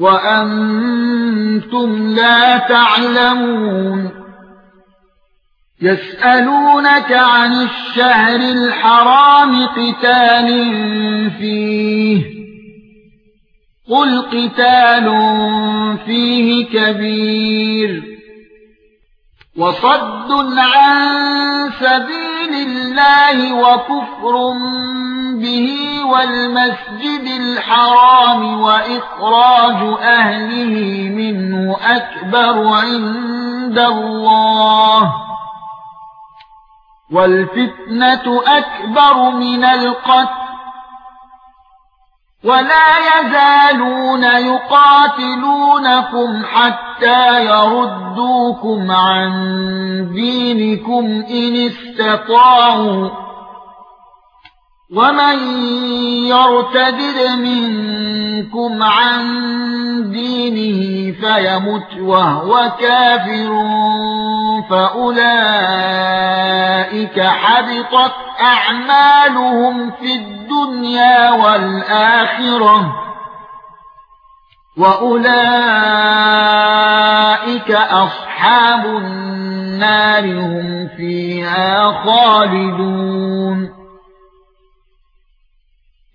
وأنتم لا تعلمون يسألونك عن الشهر الحرام قتال فيه قل قتال فيه كبير وصد عن سبيل الله وكفر به والمسجد الحرام وإخراج أهله منه أكبر عند الله والفتنة أكبر من القتل ولا يزالون يقاتلونكم حتى يردوكم عن دينكم إن استطاعوا ومن يرتد منكم عن دينه فيمت وهو كافر فاولئك حبطت اعمالهم في الدنيا والاخره واولئك اصحاب النار هم فيها خالدون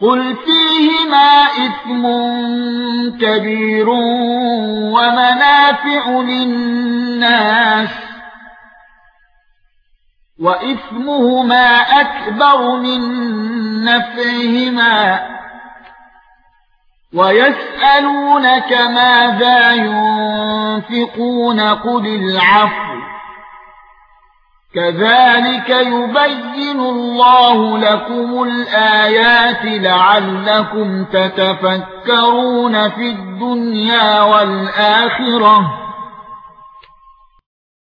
قل فيهما اثم كبير ومنافع للناس واثمهما اكبر من نفعهما ويسالونك ماذا ينفقون قل العفو كذلك يبين الله لكم الآيات لعلكم تتفكرون في الدنيا والآخرة.